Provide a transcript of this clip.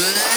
tell you